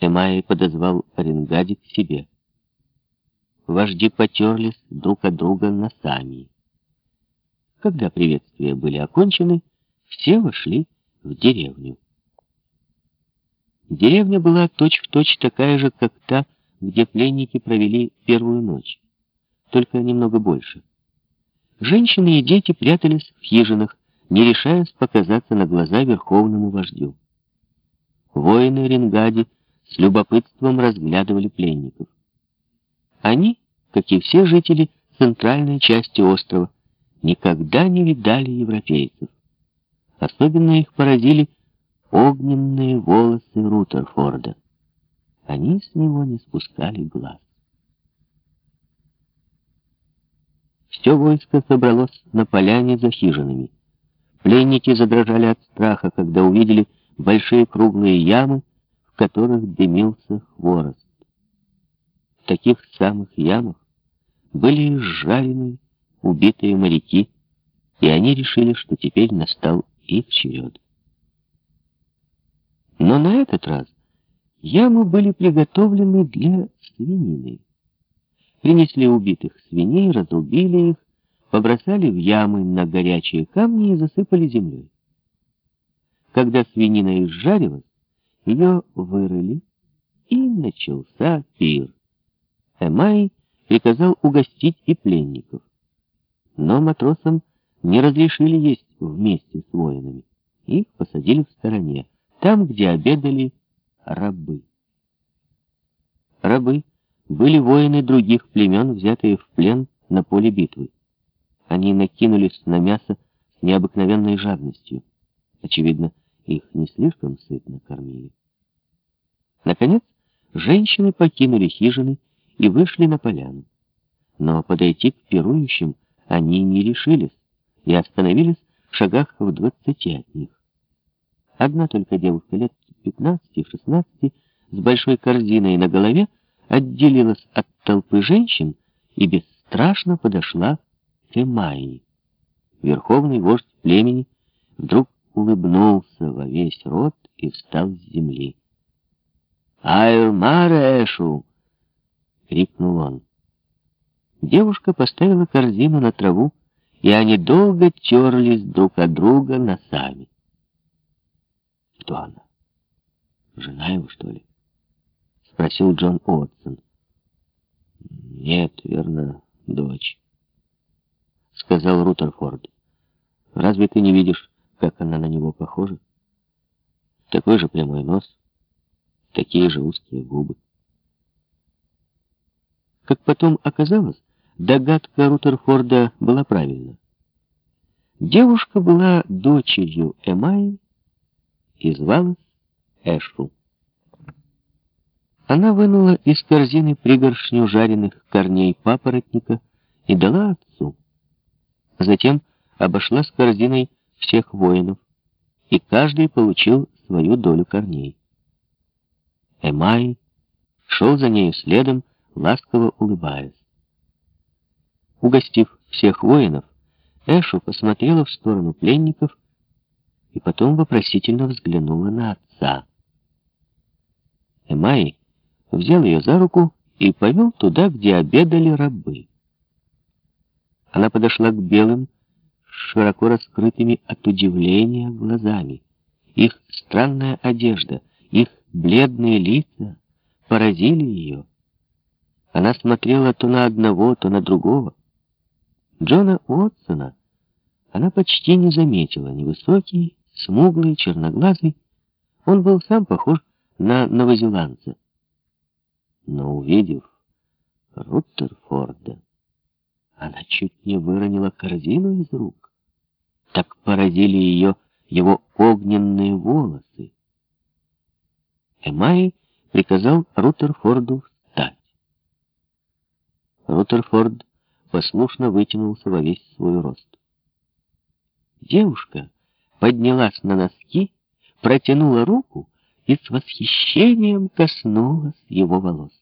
Эмай подозвал Оренгади к себе. Вожди потерлись друг от друга носами. Когда приветствия были окончены, все вошли в деревню. Деревня была точь-в-точь точь такая же, как та, где пленники провели первую ночь, только немного больше. Женщины и дети прятались в хижинах, не решаясь показаться на глаза верховному вождю. Воины Ренгади с любопытством разглядывали пленников. Они, как и все жители центральной части острова, никогда не видали европейцев. Особенно их поразили огненные волосы Рутерфорда. Они с него не спускали глаз. Все войско собралось на поляне за хижинами. Пленники задрожали от страха, когда увидели большие круглые ямы, которых дымился хворост. В таких самых ямах были сжалены убитые моряки, и они решили, что теперь настал их черед. Но на этот раз ямы были приготовлены для свинины. Принесли убитых свиней, разрубили их, побросали в ямы на горячие камни и засыпали землей. Когда свинина изжарилась, ее вырыли, и начался пир. Эмай приказал угостить и пленников. Но матросам не разрешили есть вместе с воинами. Их посадили в стороне, там, где обедали рабы. Рабы были воины других племен, взятые в плен на поле битвы. Они накинулись на мясо с необыкновенной жадностью. Очевидно, их не слишком сытно кормили. Наконец, женщины покинули хижины и вышли на поляну. Но подойти к пирующим они не решились и остановились в шагах в двадцати от них. Одна только девушка лет 15-16 с большой корзиной на голове отделилась от толпы женщин и бесстрашно подошла к Эмайи. Верховный вождь племени вдруг улыбнулся во весь рот и встал с земли. «Айлмарэшу!» — крикнул он. Девушка поставила корзину на траву, и они долго терлись друг от друга носами. Кто она? Жена его, что ли? Спросил Джон Уотсон. Нет, верно, дочь. Сказал Рутерфорд. Разве ты не видишь, как она на него похожа? Такой же прямой нос, такие же узкие губы. Как потом оказалось, догадка Рутерфорда была правильна. Девушка была дочерью Эмайи и звалась Эшу. Она вынула из корзины пригоршню жареных корней папоротника и дала отцу. Затем обошла с корзиной всех воинов, и каждый получил свою долю корней. Эмай шел за нею следом, ласково улыбаясь. Угостив всех воинов, Эшу посмотрела в сторону пленников и потом вопросительно взглянула на отца. Эмай взял ее за руку и повел туда, где обедали рабы. Она подошла к белым, широко раскрытыми от удивления глазами. Их странная одежда, их бледные лица поразили ее. Она смотрела то на одного, то на другого. Джона Уотсона она почти не заметила. Невысокий, смуглый, черноглазый, он был сам похож на новозеландца. Но увидев Руттерфорда, она чуть не выронила корзину из рук. Так поразили ее его огненные волосы. Эмай приказал Руттерфорду встать. Руттерфорд послушно вытянулся во весь свой рост. Девушка поднялась на носки, протянула руку и с восхищением коснулась его волос.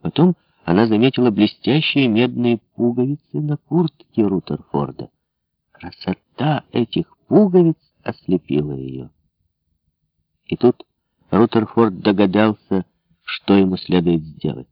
Потом она заметила блестящие медные пуговицы на куртке Рутерфорда. Этих пуговиц ослепила ее. И тут Рутерфорд догадался, что ему следует сделать.